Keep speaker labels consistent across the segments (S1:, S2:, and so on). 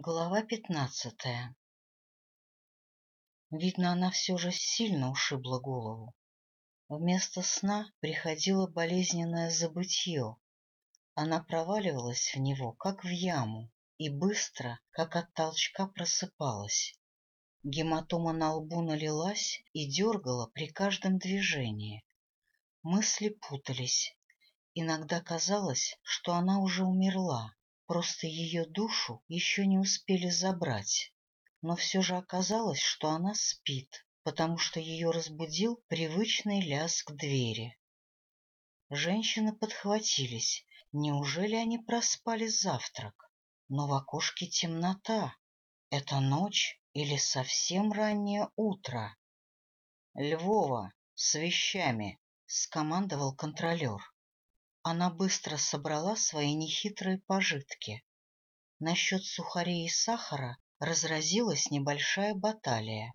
S1: Глава пятнадцатая Видно, она все же сильно ушибла голову. Вместо сна приходило болезненное забытье. Она проваливалась в него, как в яму, и быстро, как от толчка, просыпалась. Гематома на лбу налилась и дергала при каждом движении. Мысли путались. Иногда казалось, что она уже умерла Просто ее душу еще не успели забрать. Но все же оказалось, что она спит, потому что ее разбудил привычный лязг двери. Женщины подхватились. Неужели они проспали завтрак? Но в окошке темнота. Это ночь или совсем раннее утро? — Львова, с вещами! — скомандовал контролер. Она быстро собрала свои нехитрые пожитки. Насчет сухарей и сахара разразилась небольшая баталия.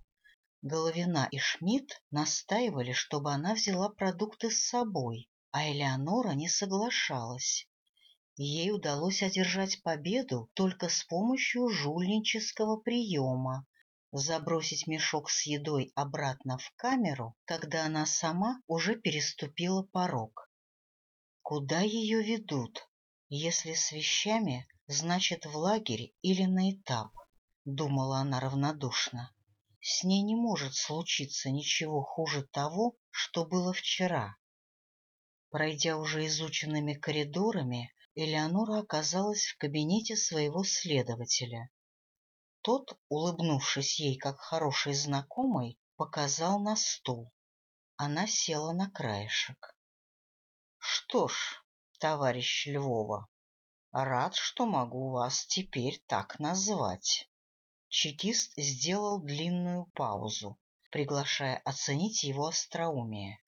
S1: Головина и Шмидт настаивали, чтобы она взяла продукты с собой, а Элеонора не соглашалась. Ей удалось одержать победу только с помощью жульнического приема — забросить мешок с едой обратно в камеру, когда она сама уже переступила порог. Куда ее ведут? Если с вещами, значит, в лагерь или на этап, — думала она равнодушно. С ней не может случиться ничего хуже того, что было вчера. Пройдя уже изученными коридорами, Элеонора оказалась в кабинете своего следователя. Тот, улыбнувшись ей как хороший знакомый, показал на стул. Она села на краешек. Что ж, товарищ Львова, рад, что могу вас теперь так назвать. Чекист сделал длинную паузу, приглашая оценить его остроумие.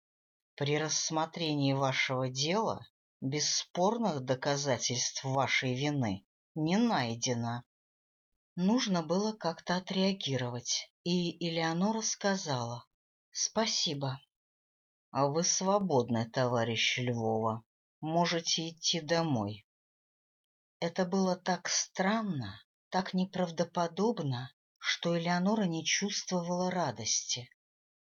S1: При рассмотрении вашего дела бесспорных доказательств вашей вины не найдено. Нужно было как-то отреагировать, и Элеонора сказала «Спасибо, а вы свободны, товарищ Львова. Можете идти домой. Это было так странно, так неправдоподобно, что Элеонора не чувствовала радости.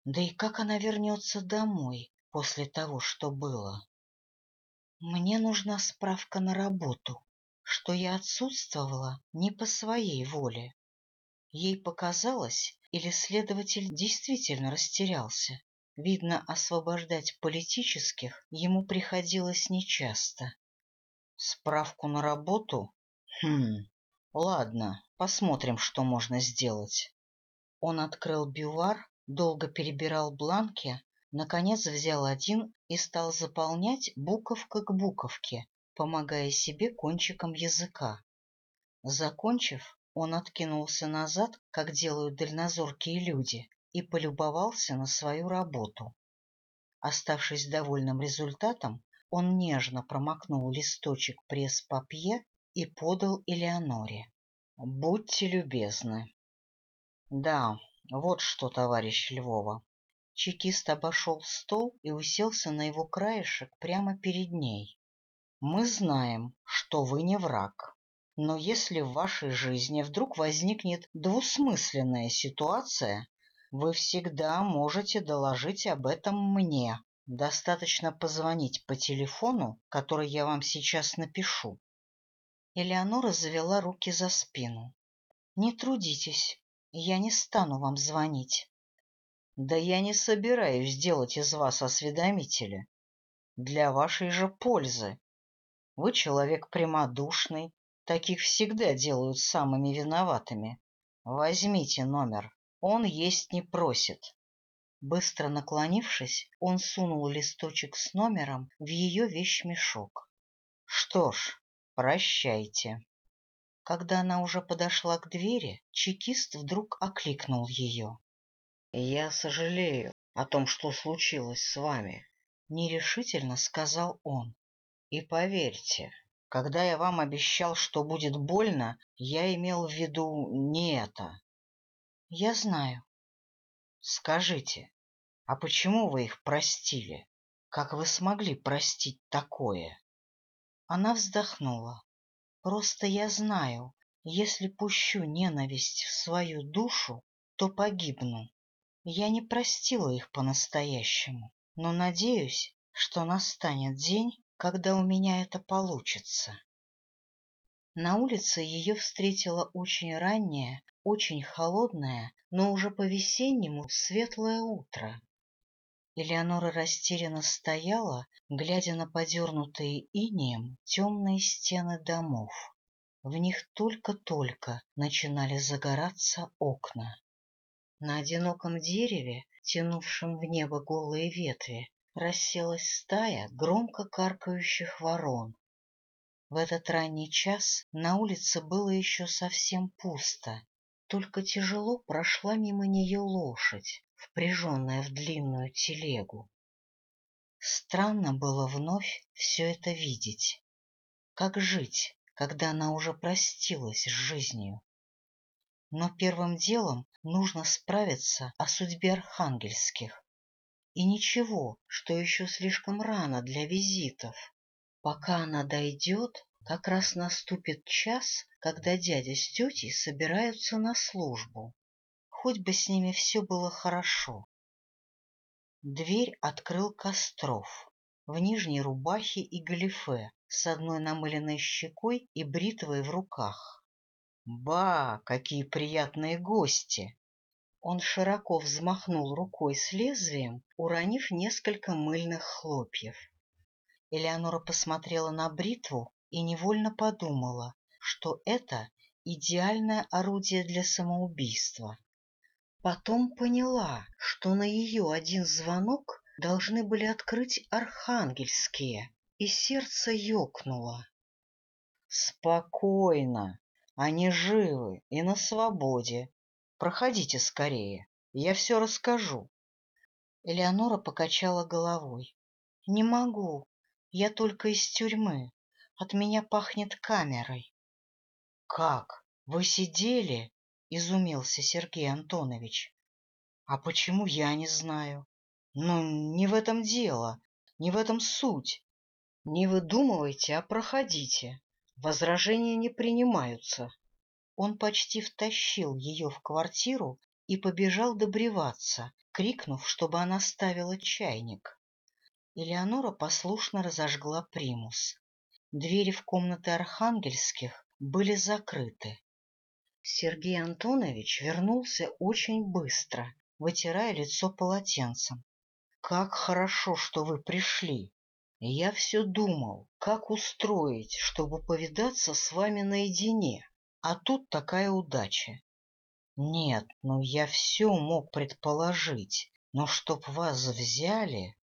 S1: Да и как она вернется домой после того, что было? Мне нужна справка на работу, что я отсутствовала не по своей воле. Ей показалось, или следователь действительно растерялся. Видно, освобождать политических ему приходилось нечасто. Справку на работу? Хм, ладно, посмотрим, что можно сделать. Он открыл бювар, долго перебирал бланки, наконец взял один и стал заполнять буковка к буковке, помогая себе кончиком языка. Закончив, он откинулся назад, как делают дальнозоркие люди, и полюбовался на свою работу. Оставшись довольным результатом, он нежно промокнул листочек пресс-папье и подал Элеоноре. — Будьте любезны. — Да, вот что, товарищ Львова. Чекист обошел стол и уселся на его краешек прямо перед ней. — Мы знаем, что вы не враг. Но если в вашей жизни вдруг возникнет двусмысленная ситуация, вы всегда можете доложить об этом мне. Достаточно позвонить по телефону, который я вам сейчас напишу. Элеонора завела руки за спину. Не трудитесь, я не стану вам звонить. Да я не собираюсь делать из вас осведомителя. Для вашей же пользы. Вы человек прямодушный, таких всегда делают самыми виноватыми. Возьмите номер. Он есть не просит. Быстро наклонившись, он сунул листочек с номером в ее вещмешок. Что ж, прощайте. Когда она уже подошла к двери, чекист вдруг окликнул ее. — Я сожалею о том, что случилось с вами, — нерешительно сказал он. — И поверьте, когда я вам обещал, что будет больно, я имел в виду не это. Я знаю. Скажите, а почему вы их простили? Как вы смогли простить такое? Она вздохнула. Просто я знаю, Если пущу ненависть в свою душу, то погибну. Я не простила их по-настоящему, но надеюсь, что настанет день, когда у меня это получится. На улице ее встретило очень раннее, очень холодное, но уже по-весеннему светлое утро. Элеонора растерянно стояла, глядя на подернутые инеем темные стены домов. В них только-только начинали загораться окна. На одиноком дереве, тянувшем в небо голые ветви, расселась стая громко каркающих ворон. В этот ранний час на улице было еще совсем пусто, только тяжело прошла мимо нее лошадь, впряженная в длинную телегу. Странно было вновь все это видеть. Как жить, когда она уже простилась с жизнью? Но первым делом нужно справиться о судьбе архангельских. И ничего, что еще слишком рано для визитов. Пока она дойдет, как раз наступит час, когда дядя с тетей собираются на службу. Хоть бы с ними все было хорошо. Дверь открыл Костров в нижней рубахе и галифе с одной намыленной щекой и бритвой в руках. Ба, какие приятные гости! Он широко взмахнул рукой с лезвием, уронив несколько мыльных хлопьев. Элеонора посмотрела на бритву и невольно подумала, что это идеальное орудие для самоубийства. Потом поняла, что на ее один звонок должны были открыть архангельские, и сердце ёкнуло. — Спокойно, они живы и на свободе. Проходите скорее, я все расскажу. Элеонора покачала головой. — Не могу, я только из тюрьмы. От меня пахнет камерой. — Как? Вы сидели? — изумился Сергей Антонович. — А почему я не знаю? Ну, не в этом дело, не в этом суть. Не выдумывайте, а проходите. Возражения не принимаются. Он почти втащил ее в квартиру и побежал добриваться, крикнув, чтобы она ставила чайник. Элеонора послушно разожгла примус. Двери в комнаты архангельских были закрыты. Сергей Антонович вернулся очень быстро, вытирая лицо полотенцем. — Как хорошо, что вы пришли! Я все думал, как устроить, чтобы повидаться с вами наедине, а тут такая удача. Нет, ну я все мог предположить, но чтоб вас взяли...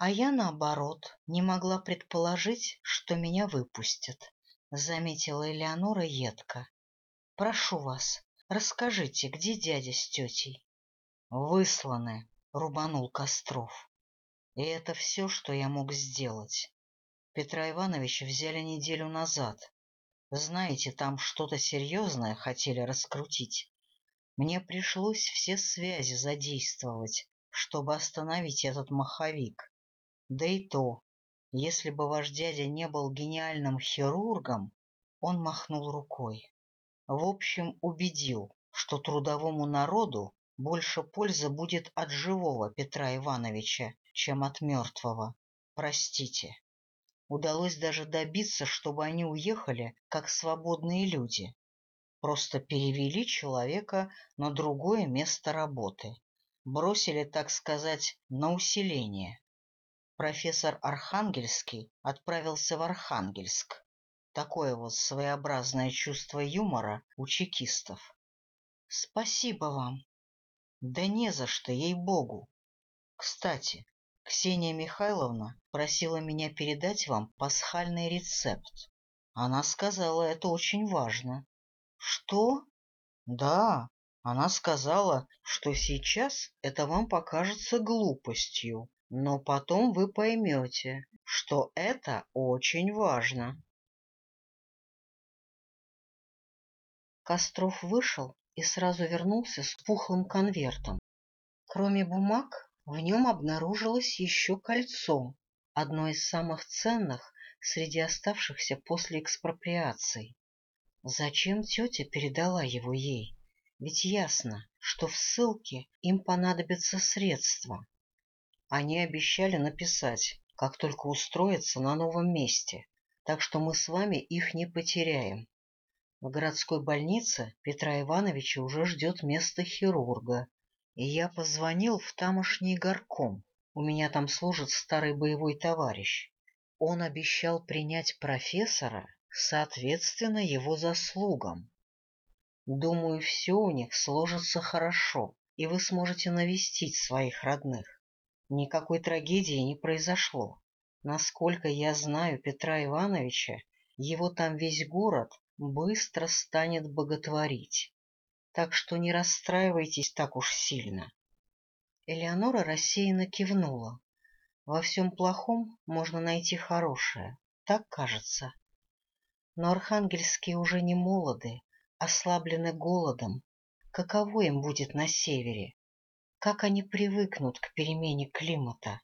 S1: А я, наоборот, не могла предположить, что меня выпустят, — заметила Элеонора едко. — Прошу вас, расскажите, где дядя с тетей? — Высланы, — рубанул Костров. И это все, что я мог сделать. Петра Ивановича взяли неделю назад. Знаете, там что-то серьезное хотели раскрутить. Мне пришлось все связи задействовать, чтобы остановить этот маховик. Да и то, если бы ваш дядя не был гениальным хирургом, он махнул рукой. В общем, убедил, что трудовому народу больше пользы будет от живого Петра Ивановича, чем от мертвого. Простите. Удалось даже добиться, чтобы они уехали, как свободные люди. Просто перевели человека на другое место работы. Бросили, так сказать, на усиление. Профессор Архангельский отправился в Архангельск. Такое вот своеобразное чувство юмора у чекистов. — Спасибо вам. — Да не за что, ей-богу. Кстати, Ксения Михайловна просила меня передать вам пасхальный рецепт. Она сказала, это очень важно. Что? Да, она сказала, что сейчас это вам покажется глупостью, но потом вы поймете, что это очень важно. Костров вышел и сразу вернулся с пухлым конвертом. Кроме бумаг, в нем обнаружилось еще кольцо, одно из самых ценных среди оставшихся после экспроприации. Зачем тетя передала его ей? Ведь ясно, что в ссылке им понадобятся средства. Они обещали написать, как только устроятся на новом месте, так что мы с вами их не потеряем. В городской больнице Петра Ивановича уже ждет место хирурга, и я позвонил в тамошний горком. У меня там служит старый боевой товарищ. Он обещал принять профессора соответственно его заслугам. Думаю, все у них сложится хорошо, и вы сможете навестить своих родных. Никакой трагедии не произошло. Насколько я знаю Петра Ивановича, его там весь город быстро станет боготворить. Так что не расстраивайтесь так уж сильно. Элеонора рассеянно кивнула. Во всем плохом можно найти хорошее, так кажется. Но архангельские уже не молоды, ослаблены голодом. Каково им будет на севере? Как они привыкнут к перемене климата?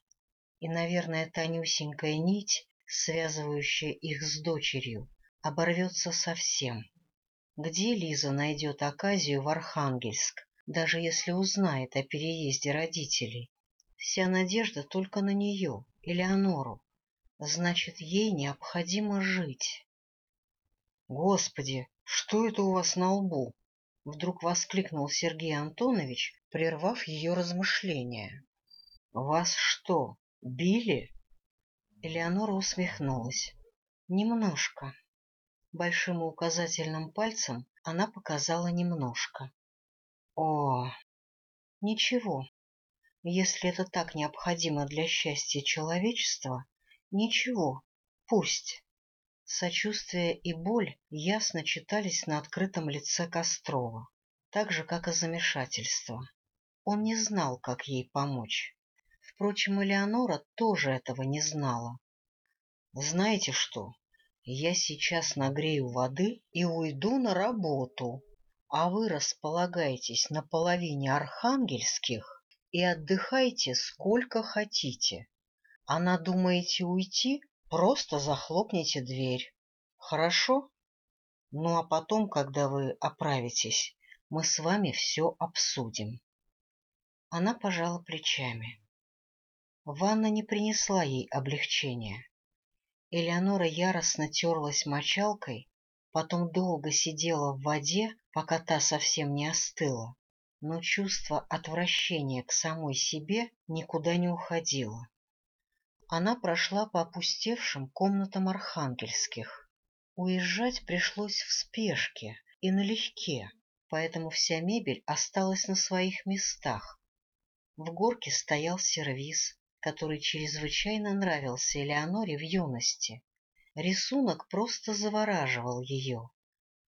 S1: И, наверное, тонюсенькая нить, связывающая их с дочерью, оборвется совсем. Где Лиза найдет оказию в Архангельск, даже если узнает о переезде родителей? Вся надежда только на нее, Элеонору. Значит, ей необходимо жить. Господи, что это у вас на лбу? Вдруг воскликнул Сергей Антонович, прервав ее размышления. Вас что, били? Элеонора усмехнулась. Немножко. Большим и указательным пальцем она показала немножко. О, ничего. Если это так необходимо для счастья человечества, ничего, пусть. Сочувствие и боль ясно читались на открытом лице Кострова, так же, как и замешательство. Он не знал, как ей помочь. Впрочем, Элеонора тоже этого не знала. «Знаете что? Я сейчас нагрею воды и уйду на работу, а вы располагайтесь на половине архангельских и отдыхайте сколько хотите. А надумаете уйти, Просто захлопните дверь. Хорошо? Ну, а потом, когда вы оправитесь, мы с вами все обсудим. Она пожала плечами. Ванна не принесла ей облегчения. Элеонора яростно терлась мочалкой, потом долго сидела в воде, пока та совсем не остыла, но чувство отвращения к самой себе никуда не уходило она прошла по опустевшим комнатам архангельских. Уезжать пришлось в спешке и налегке, поэтому вся мебель осталась на своих местах. В горке стоял сервиз, который чрезвычайно нравился Элеоноре в юности. Рисунок просто завораживал ее.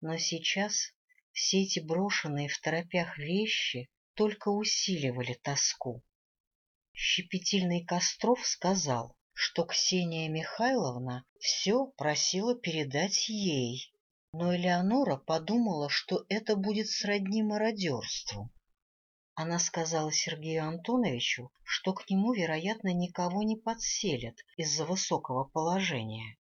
S1: Но сейчас все эти брошенные в торопях вещи только усиливали тоску. Щепетильный Костров сказал, что Ксения Михайловна все просила передать ей, но Элеонора подумала, что это будет сродни мародерству. Она сказала Сергею Антоновичу, что к нему, вероятно, никого не подселят из-за высокого положения.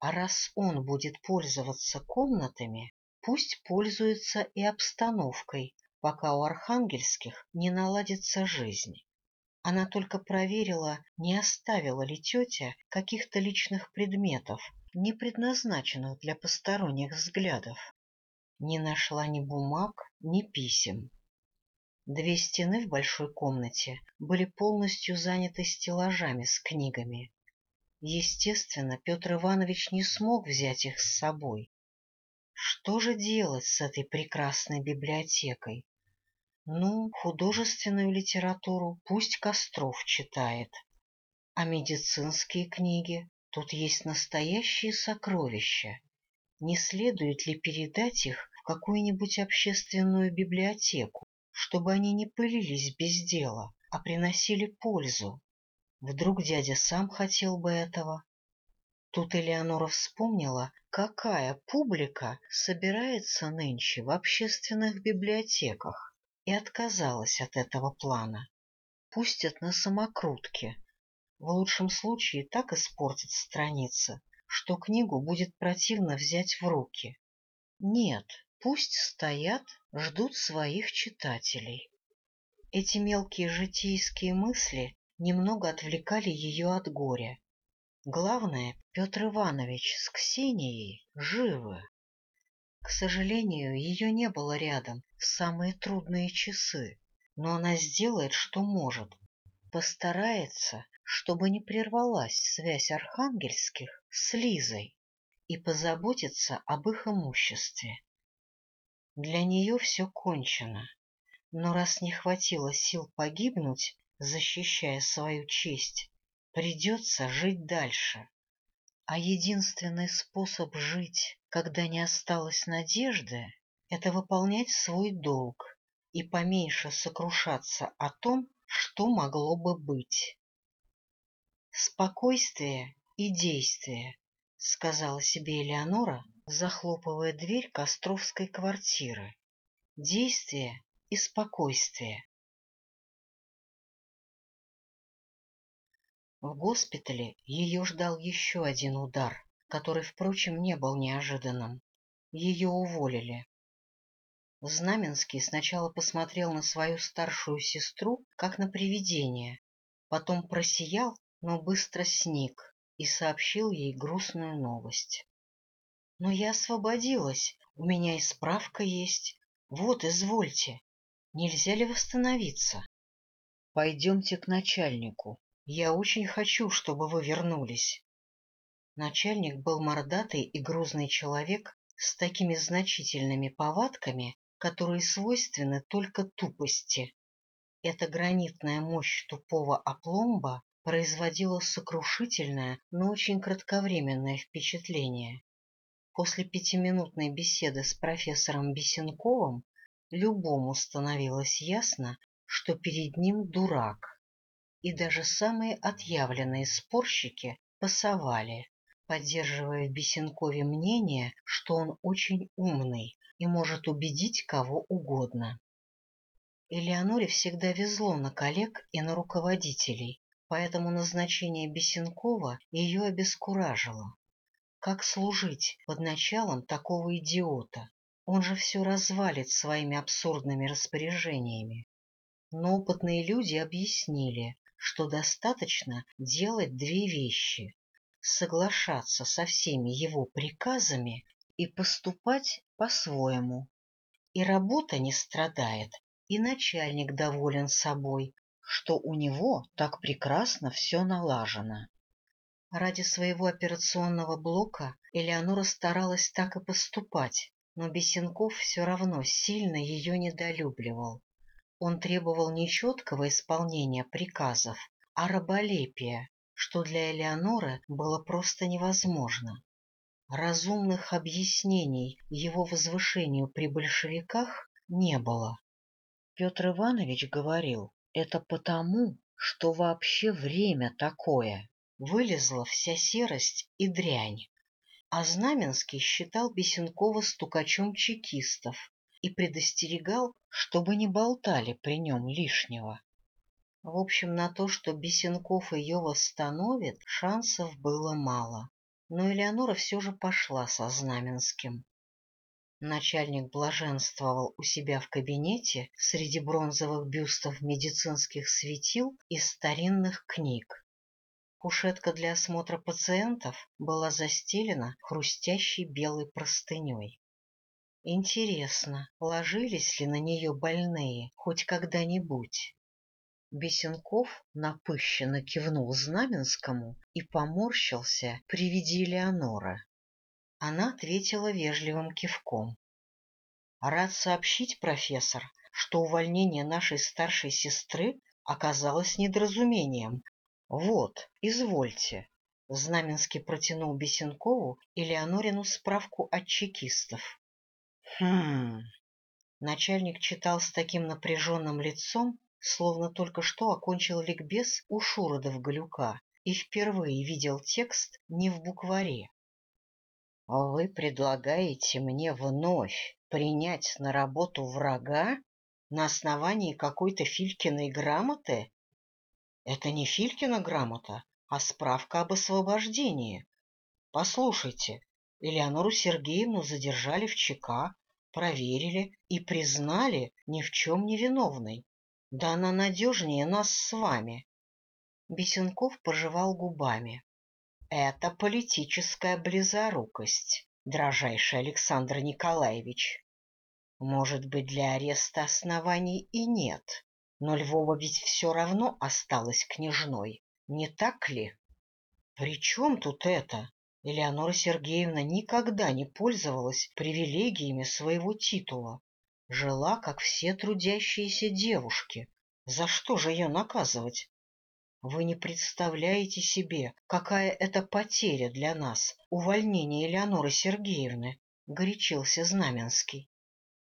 S1: А раз он будет пользоваться комнатами, пусть пользуется и обстановкой, пока у архангельских не наладится жизнь. Она только проверила, не оставила ли тетя каких-то личных предметов, не предназначенных для посторонних взглядов. Не нашла ни бумаг, ни писем. Две стены в большой комнате были полностью заняты стеллажами с книгами. Естественно, Петр Иванович не смог взять их с собой. Что же делать с этой прекрасной библиотекой? Ну, художественную литературу пусть Костров читает. А медицинские книги? Тут есть настоящие сокровища. Не следует ли передать их в какую-нибудь общественную библиотеку, чтобы они не пылились без дела, а приносили пользу? Вдруг дядя сам хотел бы этого? Тут Элеонора вспомнила, какая публика собирается нынче в общественных библиотеках и отказалась от этого плана. Пустят на самокрутке. В лучшем случае так испортят страницы, что книгу будет противно взять в руки. Нет, пусть стоят, ждут своих читателей. Эти мелкие житейские мысли немного отвлекали ее от горя. Главное, Петр Иванович с Ксенией живы. К сожалению, ее не было рядом в самые трудные часы, но она сделает, что может. Постарается, чтобы не прервалась связь архангельских с Лизой и позаботиться об их имуществе. Для нее все кончено, но раз не хватило сил погибнуть, защищая свою честь, придется жить дальше. А единственный способ жить, когда не осталось надежды, это выполнять свой долг и поменьше сокрушаться о том, что могло бы быть. Спокойствие и действие, — сказала себе Элеонора, захлопывая дверь Костровской квартиры. Действие и спокойствие. В госпитале ее ждал еще один удар, который, впрочем, не был неожиданным. Ее уволили. Знаменский сначала посмотрел на свою старшую сестру, как на привидение, потом просиял, но быстро сник и сообщил ей грустную новость. — Но я освободилась, у меня и справка есть. Вот, извольте. Нельзя ли восстановиться? — Пойдемте к начальнику. Я очень хочу, чтобы вы вернулись. Начальник был мордатый и грузный человек с такими значительными повадками, которые свойственны только тупости. Эта гранитная мощь тупого опломба производила сокрушительное, но очень кратковременное впечатление. После пятиминутной беседы с профессором Бесенковым любому становилось ясно, что перед ним дурак и даже самые отъявленные спорщики пасовали, поддерживая в Бесенкове мнение, что он очень умный и может убедить кого угодно. Элеоноре всегда везло на коллег и на руководителей, поэтому назначение Бесенкова ее обескуражило. Как служить под началом такого идиота? Он же все развалит своими абсурдными распоряжениями. Но опытные люди объяснили, что достаточно делать две вещи — соглашаться со всеми его приказами и поступать по-своему. И работа не страдает, и начальник доволен собой, что у него так прекрасно все налажено. Ради своего операционного блока Элеонора старалась так и поступать, но Бесенков все равно сильно ее недолюбливал. Он требовал не четкого исполнения приказов, а раболепия, что для Элеоноры было просто невозможно. Разумных объяснений его возвышению при большевиках не было. Петр Иванович говорил, это потому, что вообще время такое, вылезла вся серость и дрянь. А Знаменский считал Бесенкова стукачом чекистов, и предостерегал, чтобы не болтали при нем лишнего. В общем, на то, что Бесенков ее восстановит, шансов было мало. Но Элеонора все же пошла со Знаменским. Начальник блаженствовал у себя в кабинете среди бронзовых бюстов медицинских светил и старинных книг. Кушетка для осмотра пациентов была застелена хрустящей белой простыней. Интересно, ложились ли на нее больные хоть когда-нибудь? Бесенков напыщенно кивнул Знаменскому и поморщился при виде Элеонора. Она ответила вежливым кивком. — Рад сообщить, профессор, что увольнение нашей старшей сестры оказалось недоразумением. Вот, извольте. Знаменский протянул Бесенкову и Леонорину справку от чекистов. Хм. Начальник читал с таким напряженным лицом, словно только что окончил ликбез у Шуродов-Галюка и впервые видел текст не в букваре. — Вы предлагаете мне вновь принять на работу врага на основании какой-то Филькиной грамоты? Это не Филькина грамота, а справка об освобождении. Послушайте, Элеонору Сергеевну задержали в ЧК, проверили и признали ни в чем не виновной. Да она надежнее нас с вами. Бесенков пожевал губами. Это политическая близорукость, дрожайший Александр Николаевич. Может быть, для ареста оснований и нет, но Львова ведь все равно осталась княжной, не так ли? При чем тут это? Элеонора Сергеевна никогда не пользовалась привилегиями своего титула. Жила, как все трудящиеся девушки. За что же ее наказывать? Вы не представляете себе, какая это потеря для нас, увольнение Элеоноры Сергеевны, — горячился Знаменский.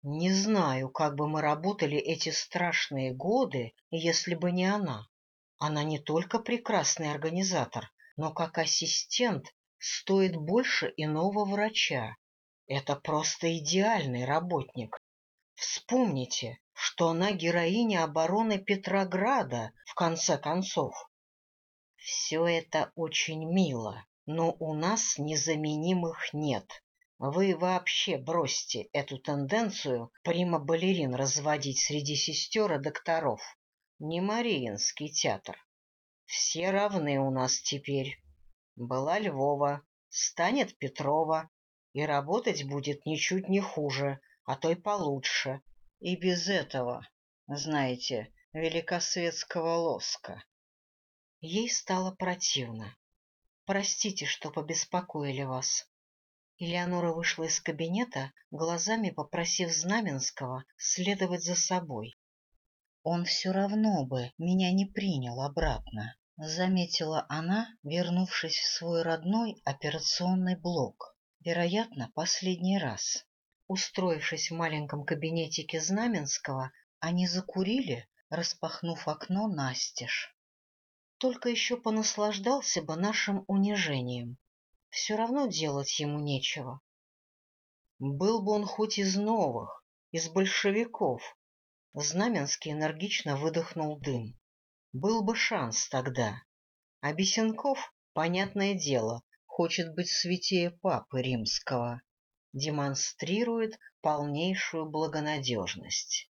S1: Не знаю, как бы мы работали эти страшные годы, если бы не она. Она не только прекрасный организатор, но как ассистент стоит больше иного врача. Это просто идеальный работник. Вспомните, что она героиня обороны Петрограда, в конце концов. Все это очень мило, но у нас незаменимых нет. Вы вообще бросьте эту тенденцию прима-балерин разводить среди сестер и докторов. Не Мариинский театр. Все равны у нас теперь. Была Львова, станет Петрова, и работать будет ничуть не хуже, а то и получше. И без этого, знаете, великосветского лоска. Ей стало противно. Простите, что побеспокоили вас. Элеонора вышла из кабинета, глазами попросив Знаменского следовать за собой. Он все равно бы меня не принял обратно. — заметила она, вернувшись в свой родной операционный блок. Вероятно, последний раз. Устроившись в маленьком кабинетике Знаменского, они закурили, распахнув окно настежь. Только еще понаслаждался бы нашим унижением. Все равно делать ему нечего. Был бы он хоть из новых, из большевиков. Знаменский энергично выдохнул дым. Был бы шанс тогда. А Бесенков, понятное дело, хочет быть святее Папы Римского. Демонстрирует полнейшую благонадежность.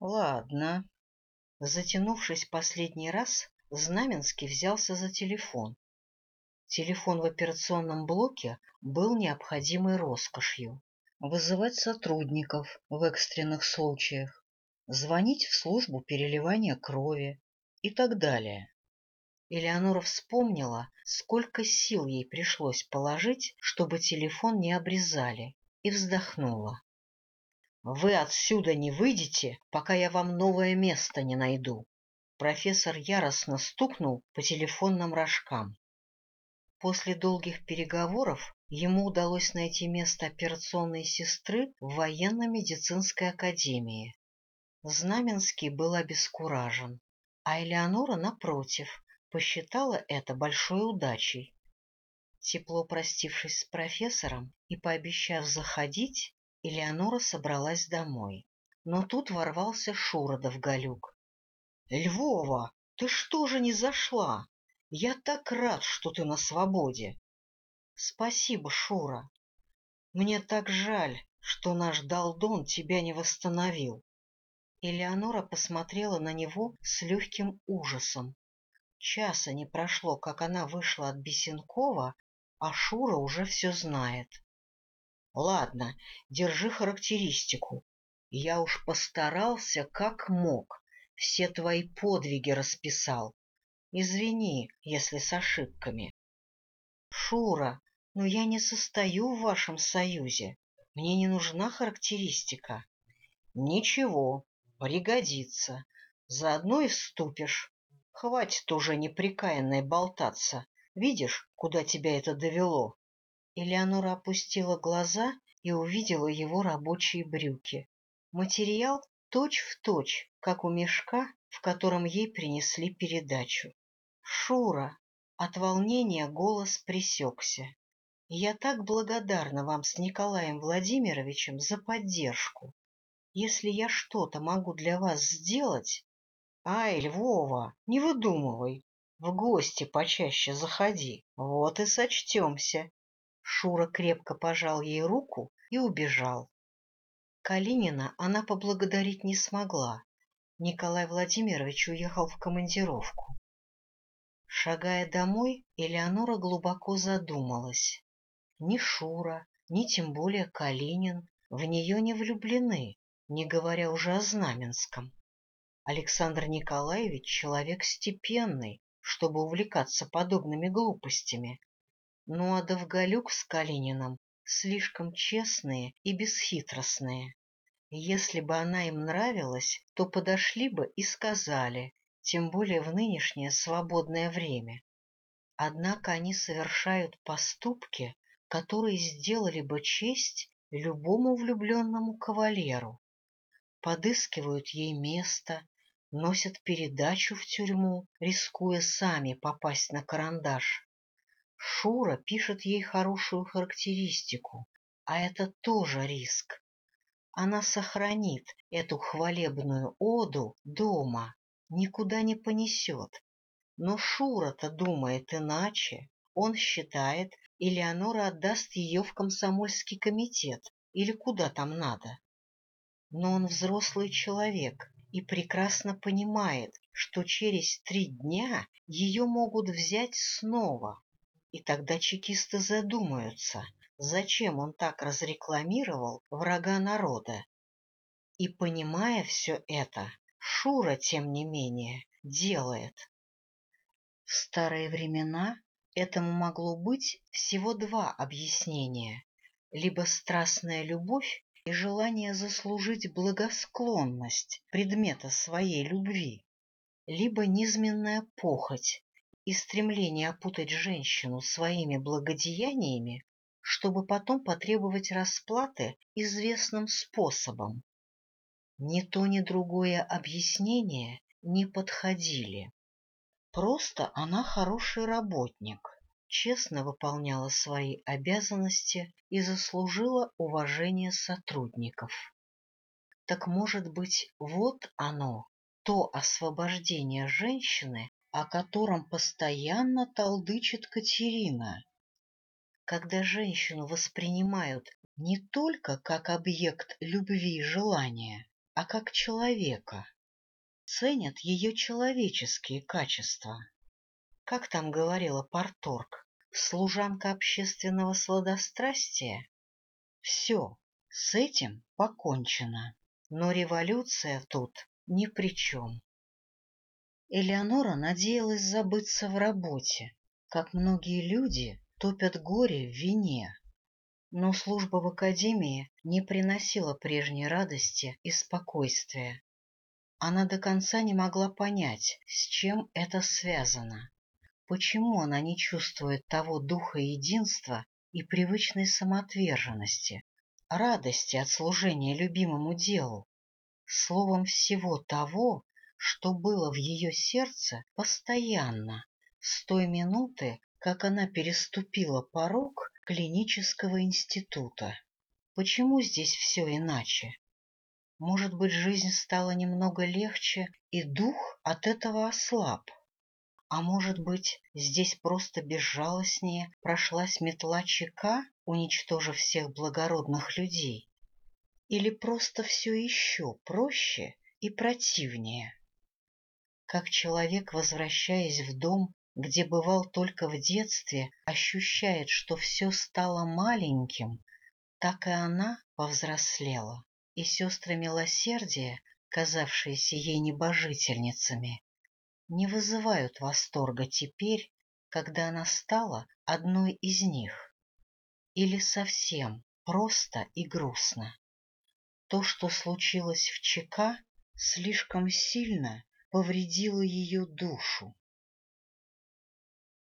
S1: Ладно. Затянувшись последний раз, Знаменский взялся за телефон. Телефон в операционном блоке был необходимой роскошью. Вызывать сотрудников в экстренных случаях, звонить в службу переливания крови, и так далее. Элеонора вспомнила, сколько сил ей пришлось положить, чтобы телефон не обрезали, и вздохнула. — Вы отсюда не выйдете, пока я вам новое место не найду. Профессор яростно стукнул по телефонным рожкам. После долгих переговоров ему удалось найти место операционной сестры в военно-медицинской академии. Знаменский был обескуражен. А Элеонора, напротив, посчитала это большой удачей. Тепло простившись с профессором и пообещав заходить, Элеонора собралась домой. Но тут ворвался Шуродов Галюк. — Львова, ты что же не зашла? Я так рад, что ты на свободе. — Спасибо, Шура. Мне так жаль, что наш Далдон тебя не восстановил. Элеонора посмотрела на него с легким ужасом. Часа не прошло, как она вышла от Бесенкова, а Шура уже все знает. — Ладно, держи характеристику. Я уж постарался как мог, все твои подвиги расписал. Извини, если с ошибками. — Шура, но я не состою в вашем союзе. Мне не нужна характеристика. — Ничего, Пригодится. Заодно и вступишь. Хватит уже неприкаянной болтаться. Видишь, куда тебя это довело? Элеонора опустила глаза и увидела его рабочие брюки. Материал точь-в-точь, точь, как у мешка, в котором ей принесли передачу. «Шура!» От волнения голос пресекся. «Я так благодарна вам с Николаем Владимировичем за поддержку. Если я что-то могу для вас сделать... Ай, Львова, не выдумывай. В гости почаще заходи. Вот и сочтемся. Шура крепко пожал ей руку и убежал. Калинина она поблагодарить не смогла. Николай Владимирович уехал в командировку. Шагая домой, Элеонора глубоко задумалась. Ни Шура, ни тем более Калинин в нее не влюблены, не говоря уже о Знаменском. Александр Николаевич — человек степенный, чтобы увлекаться подобными глупостями. Ну а Довголюк с Калининым слишком честные и бесхитростные. Если бы она им нравилась, то подошли бы и сказали, тем более в нынешнее свободное время. Однако они совершают поступки, которые сделали бы честь любому влюбленному кавалеру. Подыскивают ей место, носят передачу в тюрьму, рискуя сами попасть на карандаш. Шура пишет ей хорошую характеристику, а это тоже риск. Она сохранит эту хвалебную оду дома, никуда не понесет. Но Шура-то думает иначе. Он считает, Элеонора отдаст ее в комсомольский комитет или куда там надо. Но он взрослый человек и прекрасно понимает, что через три дня ее могут взять снова. И тогда чекисты задумаются, зачем он так разрекламировал врага народа. И, понимая все это, Шура, тем не менее, делает. В старые времена этому могло быть всего два объяснения. Либо страстная любовь, и желание заслужить благосклонность предмета своей любви, либо низменная похоть и стремление опутать женщину своими благодеяниями, чтобы потом потребовать расплаты известным способом. Ни то, ни другое объяснение не подходили. Просто она хороший работник, честно выполняла свои обязанности и заслужила уважение сотрудников. Так, может быть, вот оно, то освобождение женщины, о котором постоянно толдычит Катерина. Когда женщину воспринимают не только как объект любви и желания, а как человека, ценят ее человеческие качества. Как там говорила Парторг, служанка общественного сладострастия? Все, с этим покончено. Но революция тут ни при чем. Элеонора надеялась забыться в работе. Как многие люди топят горе в вине. Но служба в академии не приносила прежней радости и спокойствия. Она до конца не могла понять, с чем это связано. Почему она не чувствует того духа единства и привычной самоотверженности, радости от служения любимому делу, словом всего того, что было в ее сердце постоянно, с той минуты, как она переступила порог клинического института. Почему здесь все иначе? Может быть, жизнь стала немного легче, и дух от этого ослаб? А может быть, здесь просто безжалостнее прошлась метла ЧК, уничтожив всех благородных людей? Или просто все еще проще и противнее? Как человек, возвращаясь в дом, где бывал только в детстве, ощущает, что все стало маленьким, так и она повзрослела, и сестры милосердия, казавшиеся ей небожительницами, не вызывают восторга теперь, когда она стала одной из них. Или совсем просто и грустно. То, что случилось в ЧК, слишком сильно повредило ее душу.